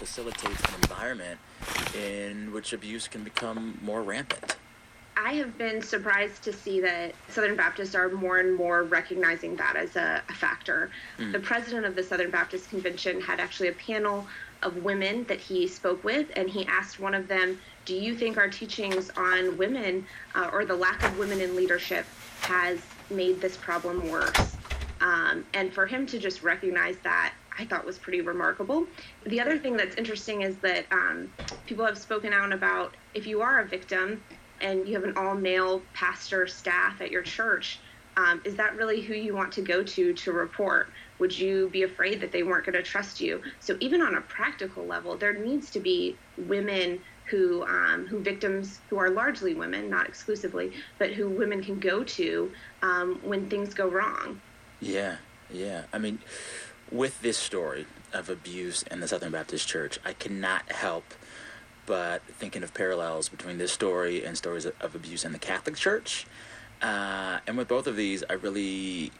facilitates an environment in which abuse can become more rampant. I have been surprised to see that Southern Baptists are more and more recognizing that as a, a factor. Mm. The president of the Southern Baptist Convention had actually a panel of women that he spoke with, and he asked one of them, Do you think our teachings on women uh, or the lack of women in leadership has made this problem worse? Um, and for him to just recognize that, I thought was pretty remarkable. The other thing that's interesting is that um, people have spoken out about if you are a victim and you have an all male pastor staff at your church, um, is that really who you want to go to to report? Would you be afraid that they weren't going to trust you? So even on a practical level, there needs to be women who um, who victims who are largely women, not exclusively, but who women can go to um, when things go wrong. Yeah, yeah. I mean, with this story of abuse in the Southern Baptist Church, I cannot help but thinking of parallels between this story and stories of, abuse in the Catholic Church. Uh, and with both of these, I really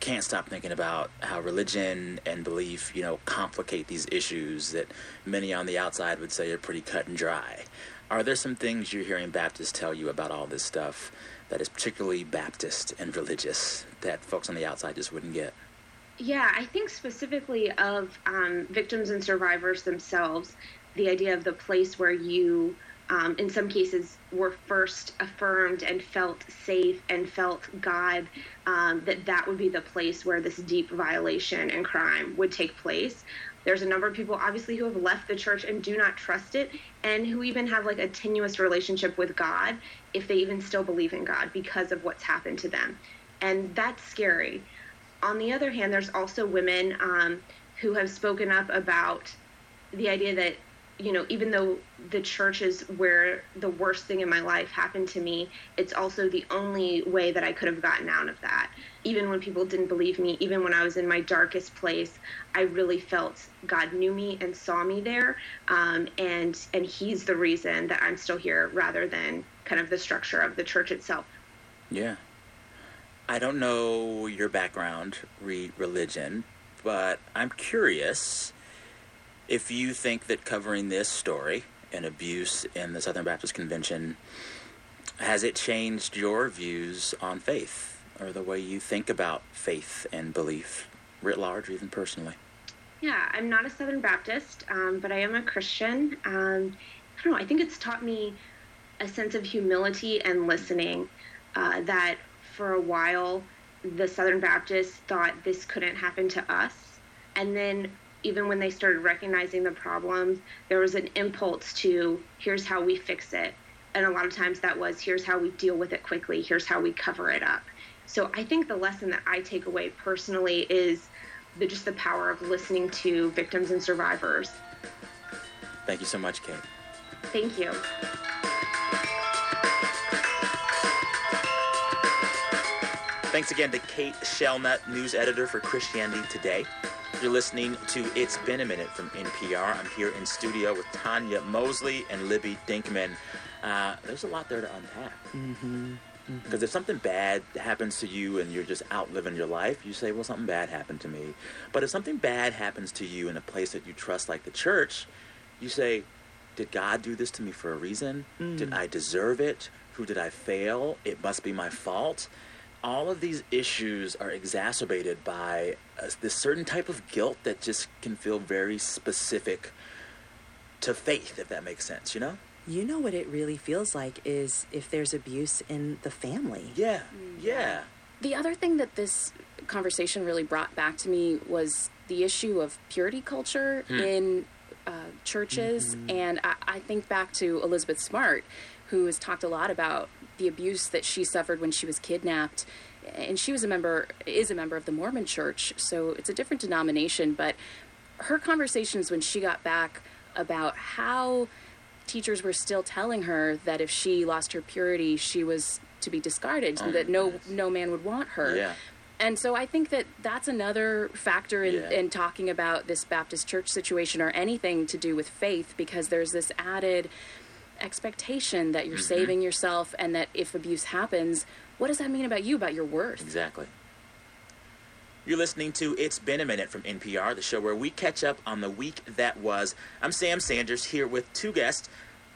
can't stop thinking about how religion and belief, you know, complicate these issues that many on the outside would say are pretty cut and dry. Are there some things you're hearing Baptists tell you about all this stuff that is particularly Baptist and religious that folks on the outside just wouldn't get? Yeah, I think specifically of um, victims and survivors themselves, the idea of the place where you, um, in some cases, were first affirmed and felt safe and felt God, um, that that would be the place where this deep violation and crime would take place. There's a number of people, obviously, who have left the church and do not trust it, and who even have like a tenuous relationship with God, if they even still believe in God because of what's happened to them. And that's scary. On the other hand, there's also women um, who have spoken up about the idea that you know, even though the church is where the worst thing in my life happened to me, it's also the only way that I could have gotten out of that. Even when people didn't believe me, even when I was in my darkest place, I really felt God knew me and saw me there, um, and and He's the reason that I'm still here, rather than kind of the structure of the church itself. Yeah, I don't know your background, re religion, but I'm curious if you think that covering this story and abuse in the Southern Baptist Convention has it changed your views on faith or the way you think about faith and belief writ large even personally? Yeah, I'm not a Southern Baptist, um, but I am a Christian. Um, I don't know. I think it's taught me a sense of humility and listening. Uh, that for a while, the Southern Baptists thought this couldn't happen to us, and then even when they started recognizing the problems, there was an impulse to here's how we fix it. And a lot of times that was here's how we deal with it quickly, here's how we cover it up. So I think the lesson that I take away personally is the, just the power of listening to victims and survivors. Thank you so much, Kate. Thank you. Thanks again to Kate Shellnutt, news editor for Christianity Today. You're listening to It's Been a Minute from NPR. I'm here in studio with Tanya Mosley and Libby Denkmann. Uh, there's a lot there to unpack. Mm-hmm. Because if something bad happens to you and you're just out living your life, you say, well, something bad happened to me. But if something bad happens to you in a place that you trust, like the church, you say, did God do this to me for a reason? Mm. Did I deserve it? Who did I fail? It must be my fault all of these issues are exacerbated by a, this certain type of guilt that just can feel very specific to faith, if that makes sense, you know? You know what it really feels like is if there's abuse in the family. Yeah, yeah. The other thing that this conversation really brought back to me was the issue of purity culture hmm. in uh, churches. Mm-hmm. And I, I think back to Elizabeth Smart, who has talked a lot about the abuse that she suffered when she was kidnapped. And she was a member, is a member of the Mormon Church, so it's a different denomination. But her conversations when she got back about how teachers were still telling her that if she lost her purity, she was to be discarded, oh, that no no man would want her. Yeah. And so I think that that's another factor in, yeah. in talking about this Baptist church situation or anything to do with faith, because there's this added expectation that you're mm-hmm. saving yourself and that if abuse happens, what does that mean about you, about your worth? Exactly. You're listening to It's Been a Minute from NPR, the show where we catch up on the week that was. I'm Sam Sanders here with two guests.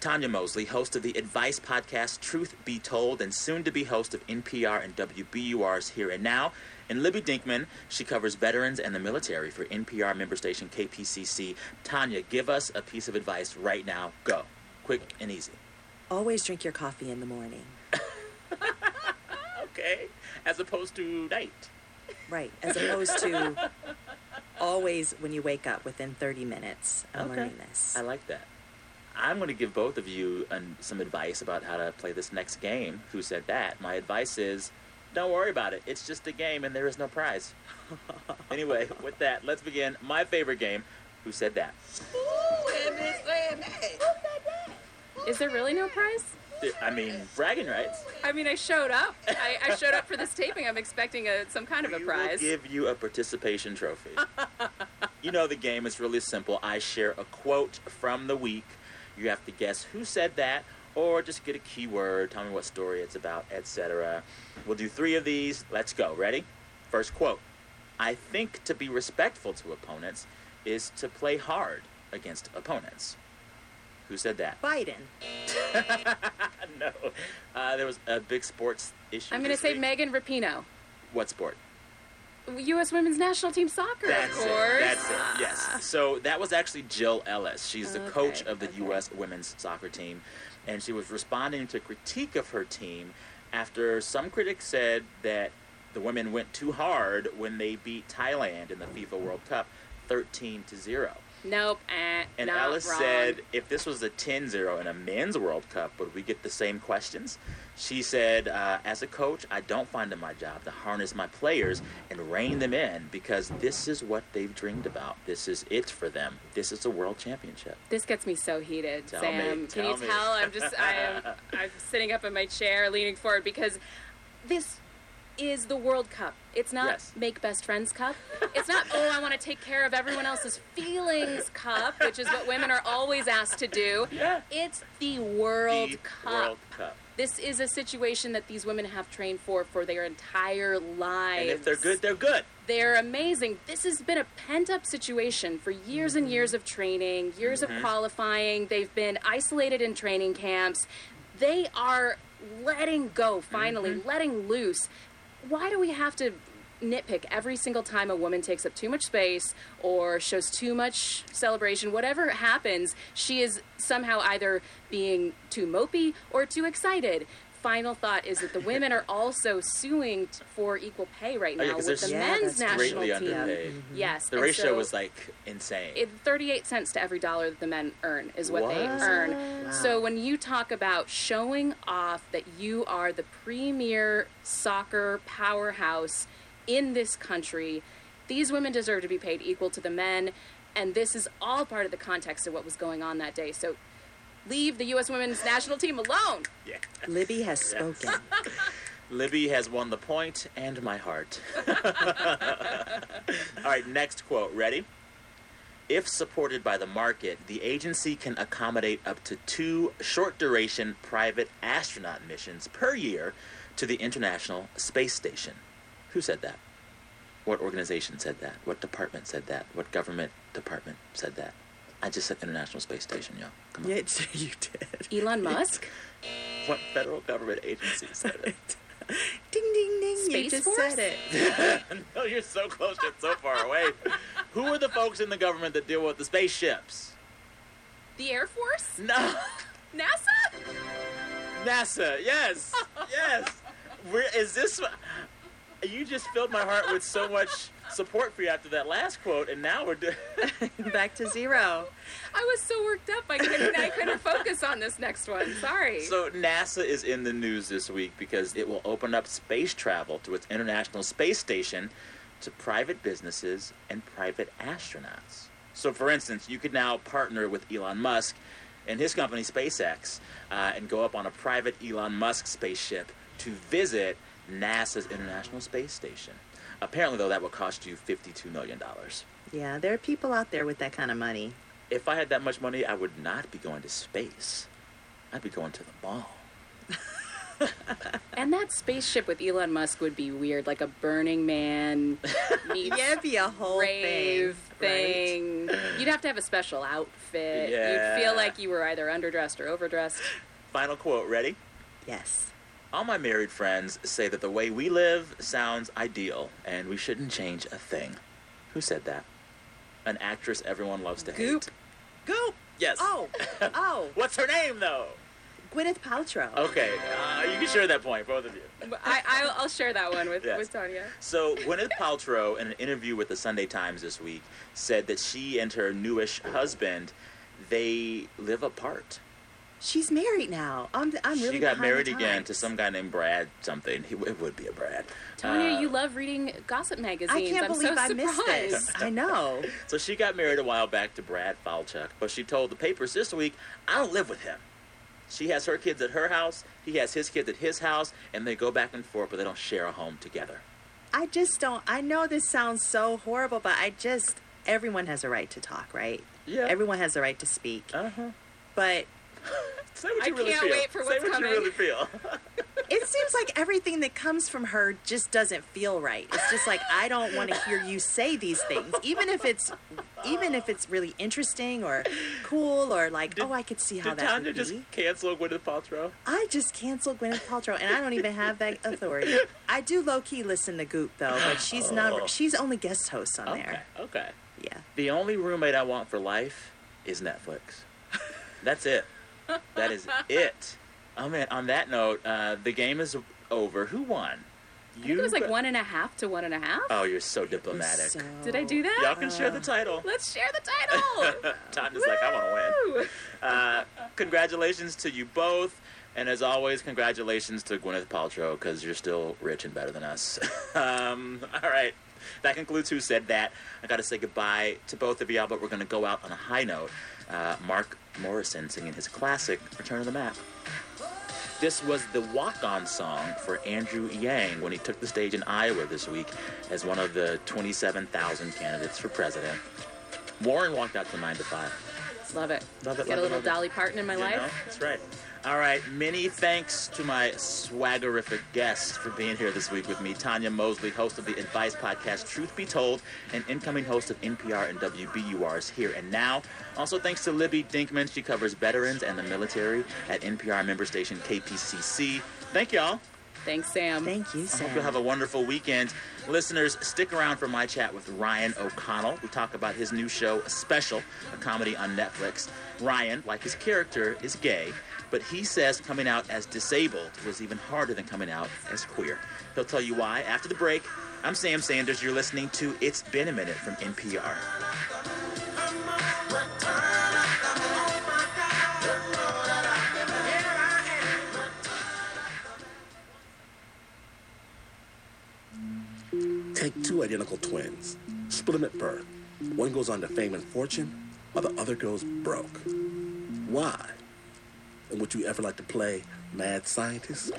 Tanya Mosley, host of the advice podcast Truth Be Told, and soon to be host of NPR and WBUR's Here and Now. And Libby Denkmann, she covers veterans and the military for NPR member station KPCC. Tanya, give us a piece of advice right now. Go. Quick and easy. Always drink your coffee in the morning. Okay. As opposed to night. Right. As opposed to always when you wake up within 30 minutes. I'm Okay. learning this. I like that. I'm going to give both of you um, some advice about how to play this next game. Who said that? My advice is don't worry about it. It's just a game and there is no prize. anyway, with that, let's begin my favorite game. Who said that? Is there really no prize? I mean, bragging rights. I mean, I showed up. I, I showed up for this taping. I'm expecting a, some kind of a We prize. will give you a participation trophy. you know the game is really simple. I share a quote from the week. You have to guess who said that, or just get a keyword. Tell me what story it's about, etc. We'll do three of these. Let's go. Ready? First quote. I think to be respectful to opponents is to play hard against opponents. Who said that? Biden. no. Uh, there was a big sports issue. I'm going to say week. Megan Rapinoe. What sport? U.S. Women's National Team Soccer, That's of it. That's it. Yes. So that was actually Jill Ellis. She's the Okay, coach of the okay. U.S. women's soccer team, and she was responding to critique of her team after some critics said that the women went too hard when they beat Thailand in the FIFA World Cup, 13 to zero. Nope. Eh, And Ellis wrong. said, if this was a 10-0 in a men's World Cup, would we get the same questions? She said, uh, as a coach, I don't find it my job to harness my players and rein them in because this is what they've dreamed about. This is it for them. This is a world championship. This gets me so heated, Tell Sam. me, Can you me. tell? I'm just I am I'm sitting up in my chair, leaning forward because this is the World Cup. It's not Yes. make best friends cup. It's not oh I want to take care of everyone else's feelings cup, which is what women are always asked to do. Yeah. It's the World The Cup. World Cup. This is a situation that these women have trained for for their entire lives. And if they're good, they're good. They're amazing. This has been a pent up situation for years and mm-hmm. years of training, years of mm-hmm. qualifying. They've been isolated in training camps. They are letting go, finally, mm-hmm. letting loose. Why do we have to nitpick every single time a woman takes up too much space or shows too much celebration? Whatever happens, she is somehow either being too mopey or too excited. Final thought is that the women are also suing t- for equal pay right Oh, yeah, now 'cause with the Yeah, men's that's national Greatly team. underpaid. Mm-hmm. Yes, The and ratio so was like insane. it, 38 cents to every dollar that the men earn is what they earn. Wow. So when you talk about showing off that you are the premier soccer powerhouse in this country, these women deserve to be paid equal to the men. And this is all part of the context of what was going on that day. So leave the U.S. women's national team alone. yeah. Libby has spoken. Libby has won the point and my heart. All right, next quote. Ready? If supported by the market, the agency can accommodate up to two short duration private astronaut missions per year to the International Space Station. Who said that? What organization said that? What department said that? What government department said that? I just said International Space Station, yo. Come on. yeah, you did. Elon Musk? What federal government agency said it? Ding, ding, ding. you Space just Force? said it. no, you're so close yet so far away. Who are the folks in the government that deal with the spaceships? The Air Force? No, NASA? NASA. Yes, yes. Where is this? You just filled my heart with so much support for you after that last quote, and now we're doing. Back to zero. I was so worked up I couldn't I couldn't focus on this next one. Sorry. So NASA is in the news this week because it will open up space travel to its International Space Station to private businesses and private astronauts. So, for instance, you could now partner with Elon Musk and his company SpaceX uh, and go up on a private Elon Musk spaceship to visit NASA's International Space Station. Apparently, though, that would cost you $52 million. Yeah, there are people out there with that kind of money. If I had that much money, I would not be going to space. I'd be going to the mall. And that spaceship with Elon Musk would be weird, like a Burning Man meets Yeah, it'd be a whole rave thing. thing. You'd have to have a special outfit. Yeah. You'd feel like you were either underdressed or overdressed. Final quote. Ready? Yes. All my married friends say that the way we live sounds ideal and we shouldn't change a thing. Who said that? An actress everyone loves to Goop. hate. Goop. Yes. Oh. Oh. What's her name though? Gwyneth Paltrow. Okay, uh, you can share that point, both of you. I, I, I'll share that one with, Yes. with Tanya. So Gwyneth Paltrow, in an interview with the Sunday Times this week, said that she and her newish husband, they live apart. She's married now. I'm, I'm really she got married the again to some guy named Brad something. He, it would be a Brad. Tanya, Uh, you love reading gossip magazines. I can't am believe so I missed this. I know. So she got married a while back to Brad Falchuk, but she told the papers this week, I don't live with him. She has her kids at her house, he has his kids at his house, and they go back and forth, but they don't share a home together. I just don't. I know this sounds so horrible, but I just. Everyone has a right to talk, right? Yeah. Everyone has a right to speak. Uh huh. But Say what I really can't feel. wait for Say what's what coming. you really feel. it seems like everything that comes from her just doesn't feel right. It's just like I don't want to hear you say these things, even if it's, even if it's really interesting or cool or like, Did- oh, I could see how Did that Tanya would just be. cancel Gwyneth Paltrow? I just canceled Gwyneth Paltrow, and I don't even have that authority. I do low key listen to Goop though, but she's Oh. not. She's only guest host on Okay, there. okay. Yeah. The only roommate I want for life is Netflix. That's it. That is it. On that note, uh, the game is over. Who won? I think it was like one and a half to one and a half. Oh, you're so diplomatic. So- Did I do that? Y'all can share the title. Let's share the title. Tom is like, I want to win. Uh, congratulations to you both. And as always, congratulations to Gwyneth Paltrow because you're still rich and better than us. um, all right. That concludes Who Said That. I got to say goodbye to both of y'all, but we're going to go out on a high note. Uh, Mark Morrison singing his classic, Return of the Mack. This was the walk on song for Andrew Yang when he took the stage in Iowa this week as one of the 27,000 candidates for president. Warren walked out to 9 to 5. Love it. Love it, Get love a little it. Dolly Parton in my You life. know? That's right. All right. Many thanks to my swaggerific guests for being here this week with me. Tanya Mosley, host of the advice podcast Truth Be Told, and incoming host of NPR and WBUR's Here and Now. Also, thanks to Libby Denkmann. She covers veterans and the military at NPR member station KPCC. Thank y'all. Thanks, Sam. Thank you, I hope you'll have a wonderful weekend. Listeners, stick around for my chat with Ryan O'Connell. We talk about his new show, Special, a comedy on Netflix. Ryan, like his character, is gay, but he says coming out as disabled was even harder than coming out as queer. He'll tell you why after the break. I'm Sam Sanders. You're listening to It's Been a Minute from NPR. Take two identical twins, split them at birth. One goes on to fame and fortune, while the other goes broke. Why? And would you ever like to play mad scientist?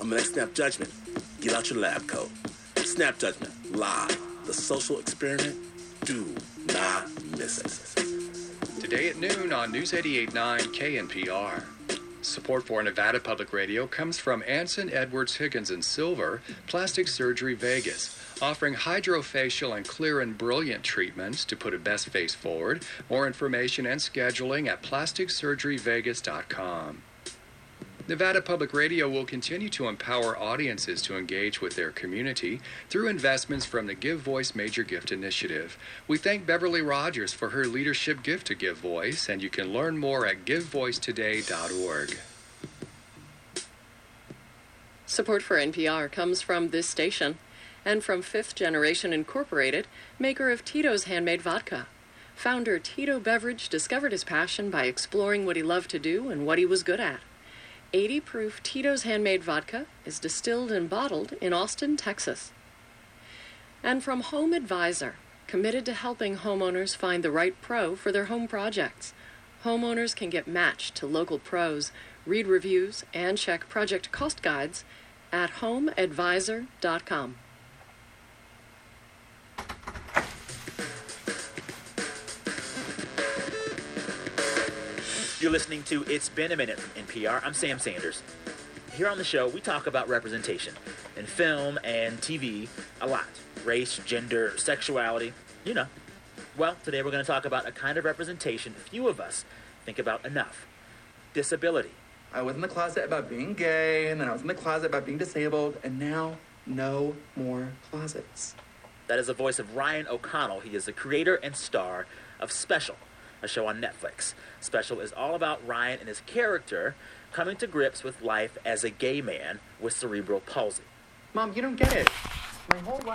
On the next Snap Judgment, get out your lab coat. Snap Judgment, live. The social experiment. Do not miss it. Today at noon on News 88.9 KNPR. Support for Nevada Public Radio comes from Anson Edwards Higgins and Silver Plastic Surgery Vegas, offering hydrofacial and clear and brilliant treatments to put a best face forward. More information and scheduling at plasticsurgeryvegas.com. Nevada Public Radio will continue to empower audiences to engage with their community through investments from the Give Voice Major Gift Initiative. We thank Beverly Rogers for her leadership gift to Give Voice, and you can learn more at givevoicetoday.org. Support for NPR comes from this station and from Fifth Generation Incorporated, maker of Tito's handmade vodka. Founder Tito Beveridge discovered his passion by exploring what he loved to do and what he was good at. 80 proof Tito's handmade vodka is distilled and bottled in Austin, Texas. And from Home Advisor, committed to helping homeowners find the right pro for their home projects. Homeowners can get matched to local pros, read reviews, and check project cost guides at homeadvisor.com. You're listening to It's Been a Minute from NPR. I'm Sam Sanders. Here on the show, we talk about representation in film and TV a lot race, gender, sexuality, you know. Well, today we're going to talk about a kind of representation few of us think about enough disability. I was in the closet about being gay, and then I was in the closet about being disabled, and now no more closets. That is the voice of Ryan O'Connell. He is the creator and star of Special, a show on Netflix. Special is all about Ryan and his character coming to grips with life as a gay man with cerebral palsy. Mom, you don't get it. My whole life.